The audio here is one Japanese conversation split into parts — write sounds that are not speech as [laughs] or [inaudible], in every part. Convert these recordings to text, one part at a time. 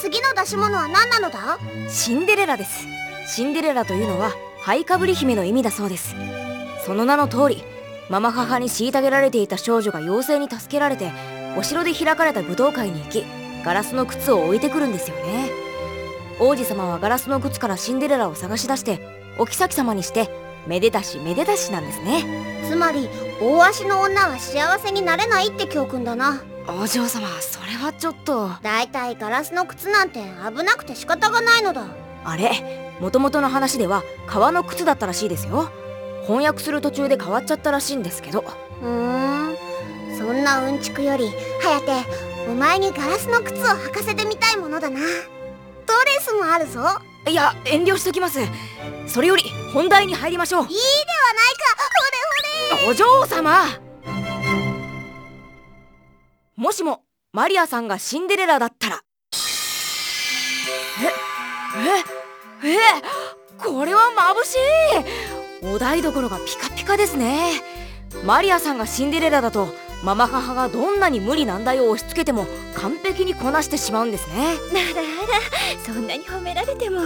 次の出し物は何なのだ？シンデレラです。シンデレラというのはハイカブリ姫の意味だそうです。その名の通りママ母に虐げられていた少女が妖精に助けられてお城で開かれた武道会に行きガラスの靴を置いてくるんですよね。王子様はガラスの靴からシンデレラを探し出してお妃様にしてめでたしめでたしなんですね。つまり大足の女は幸せになれないって教訓だなお嬢様それはちょっと。だいたいガラスの靴なんて危なくて仕方がないのだ。あれもともとの話では革の靴だったらしいですよ。翻訳する途中で変わっちゃったらしいんですけど。ふーん。そんなうんちくより颯お前にガラスの靴を履かせてみたいものだな。ドレスもあるぞ。いや遠慮しときます。それより本題に入りましょう。いいではないか。ほれほれ。お嬢様もしもマリアさんがシンデレラだったら。えええこれは眩しい。お台所がピカピカですね。マリアさんがシンデレラだとママ母がどんなに無理難題を押し付けても完璧にこなしてしまうんですね。ならあらそんなに褒められても。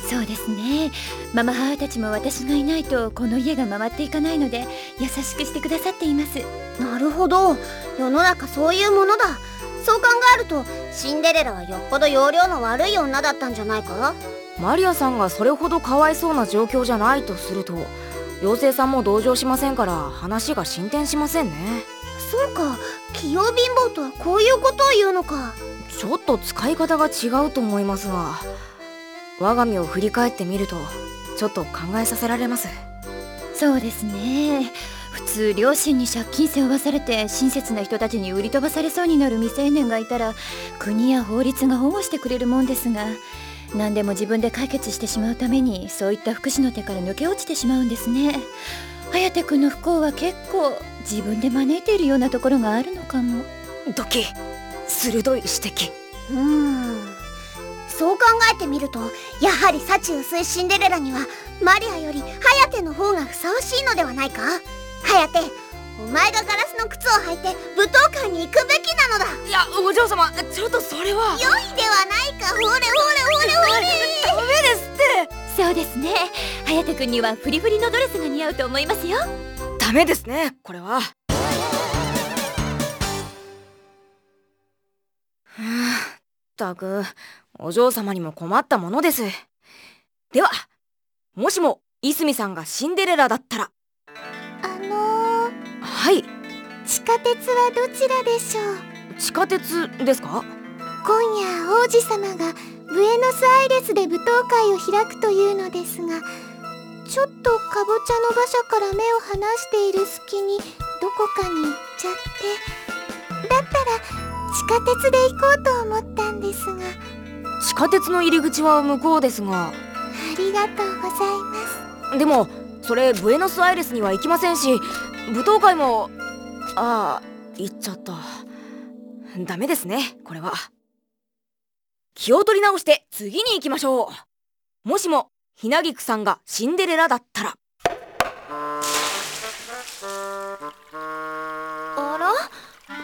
そうですね。ママ母たちも私がいないとこの家が回っていかないので優しくしてくださっています。なるほど。世の中そういうものだ。そう考えるとシンデレラはよっぽど容量の悪い女だったんじゃないか？マリアさんがそれほどかわいそうな状況じゃないとすると妖精さんも同情しませんから話が進展しませんね。そうか。器用貧乏とはこういうことを言うのか。ちょっと使い方が違うと思いますが我が身を振り返ってみるとちょっと考えさせられます。そうですね。普通両親に借金背負わされて親切な人たちに売り飛ばされそうになる未成年がいたら国や法律が保護してくれるもんですが何でも自分で解決してしまうためにそういった福祉の手から抜け落ちてしまうんですね。颯君の不幸は結構自分で招いているようなところがあるのかも。ドキ鋭い指摘。うーんそう考えてみるとやはり幸薄いシンデレラにはマリアより颯の方がふさわしいのではないか？颯お前がガラスの靴を履いて舞踏会に行くべきなのだ。いやお嬢様ちょっとそれは。良いではないか？ほれほれほれほれ。ダメですって。そうですね。颯君にはフリフリのドレスが似合うと思いますよ。ダメですねこれはったくお嬢様にも困ったものです。ではもしもいすみさんがシンデレラだったら。あのー、はい。地下鉄はどちらでしょう？地下鉄ですか？今夜王子様がブエノスアイレスで舞踏会を開くというのですがちょっとかぼちゃの馬車から目を離している隙にどこかに行っちゃって。だったら地下鉄で行こうと思ったんですが。地下鉄の入り口は向こうですが。ありがとうございます。でもそれブエノスアイレスには行きませんし舞踏会もああ行っちゃった。ダメですねこれは。気を取り直して次に行きましょう。もしもひなぎくさんがシンデレラだったら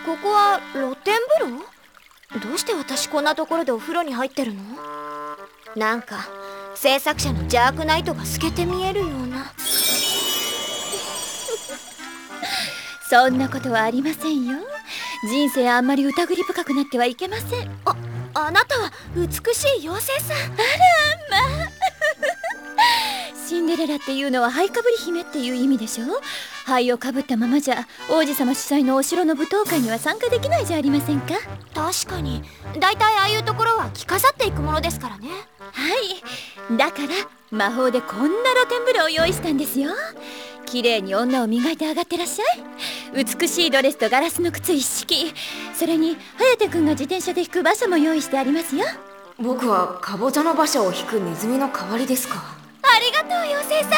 ここは露天風呂？どうして私こんなところでお風呂に入ってるの？なんか制作者のジャークナイトが透けて見えるような。そんなことはありませんよ。人生あんまり疑り深くなってはいけません。ああなたは美しい妖精さんシンデレラっていうのは灰かぶり姫っていう意味でしょ？灰をかぶったままじゃ王子様主催のお城の舞踏会には参加できないじゃありませんか？確かに。だいたいああいうところは着飾っていくものですからね。はい。だから魔法でこんな露天風呂を用意したんですよ。綺麗に女を磨いて上がってらっしゃい。美しいドレスとガラスの靴一式。それに颯君が自転車で引く馬車も用意してありますよ。僕はかぼちゃの馬車を引くネズミの代わりですか？ありがとう妖精さん。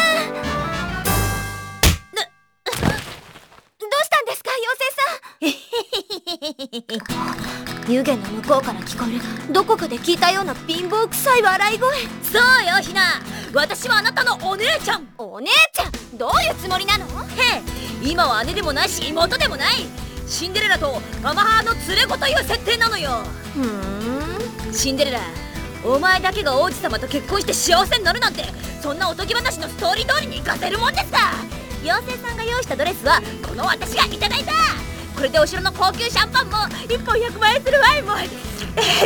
ど [laughs] どうしたんですか妖精さん。[laughs] 湯気の向こうから聞こえるどこかで聞いたような貧乏臭い笑い声。そうよひな。私はあなたのお姉ちゃん。お姉ちゃん？どういうつもりなの？へえ今は姉でもないし妹でもない。シンデレラとママ母の連れ子という設定なのよ。ふーん。シンデレラお前だけが王子様と結婚して幸せになるなんてそんなおとぎ話のストーリー通りに行かせるもんですか。妖精さんが用意したドレスはこの私がいただいた。これでお城の高級シャンパンも1本100万円するワインも、え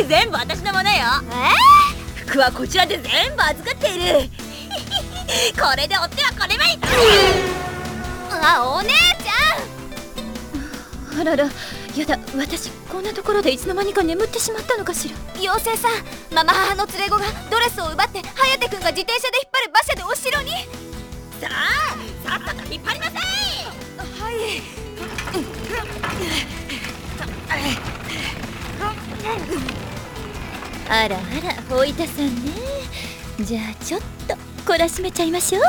ー全部私のものよ。え？服はこちらで全部預かっている。[laughs] これで追ってはこれまい。あお姉ちゃん。あらら。やだ私こんなところでいつの間にか眠ってしまったのかしら。妖精さんママ母の連れ子がドレスを奪って颯君が自転車で引っ張る馬車でお城に。さあさっさと引っ張りなさいはい。あらあら大分さんね。じゃあちょっと懲らしめちゃいましょう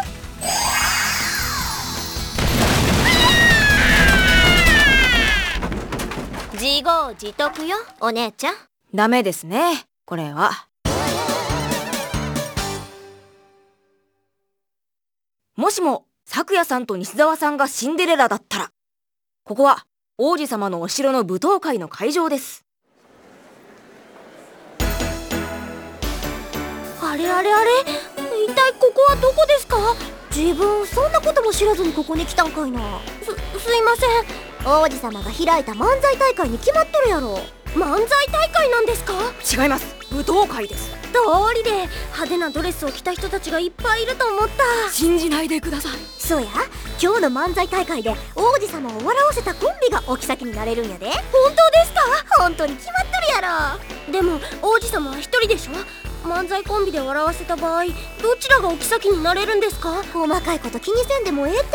自業自得よお姉ちゃん。ダメですねこれは。もしも咲夜さんと西澤さんがシンデレラだったらここは王子様のお城の舞踏会の会場です。あれあれあれ一体ここはどこですか？自分そんなことも知らずにここに来たんかいな。すすいません王子様が開いた漫才大会に決まっとるやろ。漫才大会なんですか？違います。舞踏会です。道理で派手なドレスを着た人たちがいっぱいいると思った。信じないでください。そうや。今日の漫才大会で王子様を笑わせたコンビがお妃になれるんやで。本当ですか？本当に決まっとるやろ。でも王子様は一人でしょ？漫才コンビで笑わせた場合どちらがお妃になれるんですか？細かいこと気にせんでもええって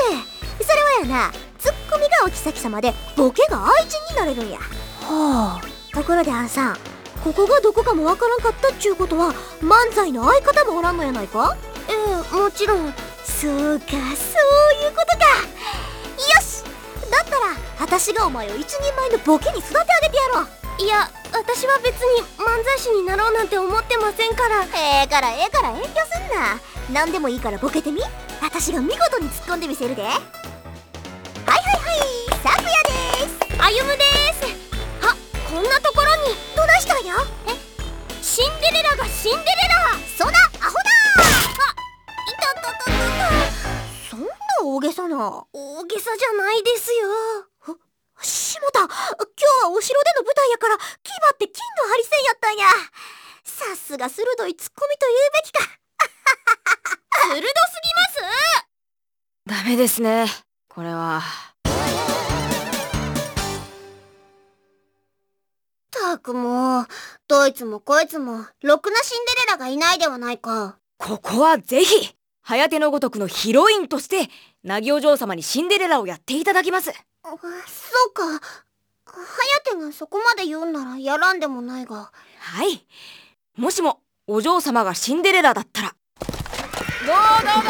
それはやなツッコミがお妃様でボケが愛人になれるんや。はあ。ところであんさんここがどこかもわからんかったっちゅうことは漫才の相方もおらんのやないか？ええもちろん。そうかそういうことか。よしだったら私がお前を一人前のボケに育て上げてやろう。いや私は別に漫才師になろうなんて思ってませんから。ええからええから遠慮すんな何でもいいからボケてみ。私が見事に突っ込んでみせるで。はいはいはいさくやです。あゆむですあこんなところに。どないしたんや？えシンデレラがシンデレラ。そだアホだ。あいたたたたた。そんな大げさな。大げさじゃないですよ。しもた今日はお城での舞台やから牙って金のハリセンやったんや。さすが鋭いツッコミと言うべきか [laughs] 鋭すぎます。ダメですね。これは。たくもうどいつもこいつもろくなシンデレラがいないではないか。ここはぜひ颯のごとくのヒロインとしてナギお嬢様にシンデレラをやっていただきます。あそうか。颯がそこまで言うんならやらんでもないが。はい。もしもお嬢様がシンデレラだったら。どうどう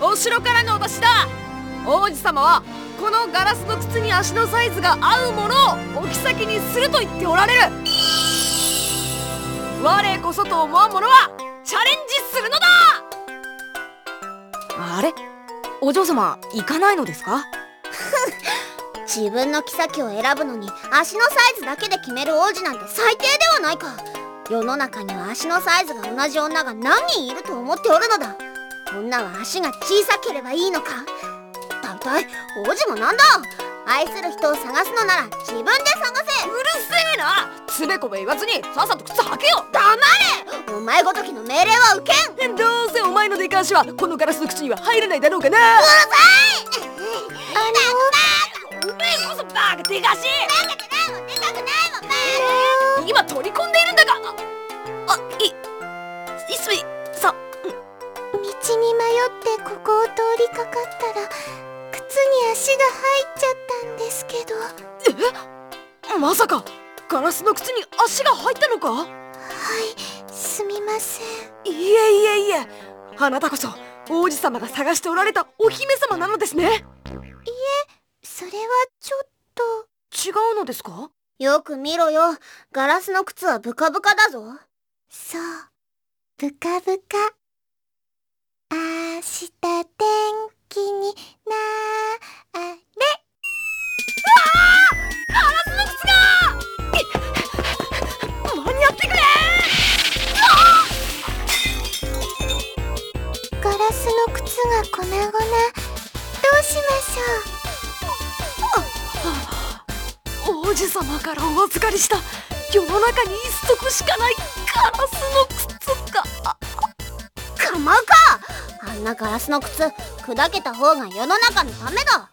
どうお城からのお達しだ。王子様はこのガラスの靴に足のサイズが合うものをお妃にすると言っておられる。我こそと思わん者はチャレンジするのだ。あれ？お嬢様行かないのですか？[laughs] 自分の妃を選ぶのに足のサイズだけで決める王子なんて最低ではないか世の中には足のサイズが同じ女が何人いると思っておるのだ。女は足が小さければいいのか。大体？王子もなんだ？愛する人を探すのなら自分で探せ。うるせえな！つべこべ言わずにさっさと靴履けよ！黙れ！お前ごときの命令は受けん。どうせお前の出かしはこのガラスの口には入れないだろうかな！あおめえこそバカでかく今取り込んでいるんだが。あいいすみさ道に迷ってここを通りかかったら靴に足が入っちゃったんですけど。はまさかガラスの靴に足が入ったのか？いすみません。いえいえいえ。あなたこそ王子様が探しておられたお姫様なのですね。それはちょっと。違うのですか？よく見ろよ。ガラスの靴はブカブカだぞ。そう。ブカブカ。明日天気になーれ。中に一足しかないガラスの靴が構うか。あんなガラスの靴砕けた方が世の中のためだ。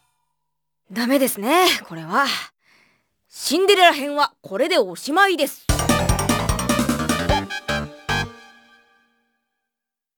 ダメですねこれは。シンデレラ編はこれでおしまいです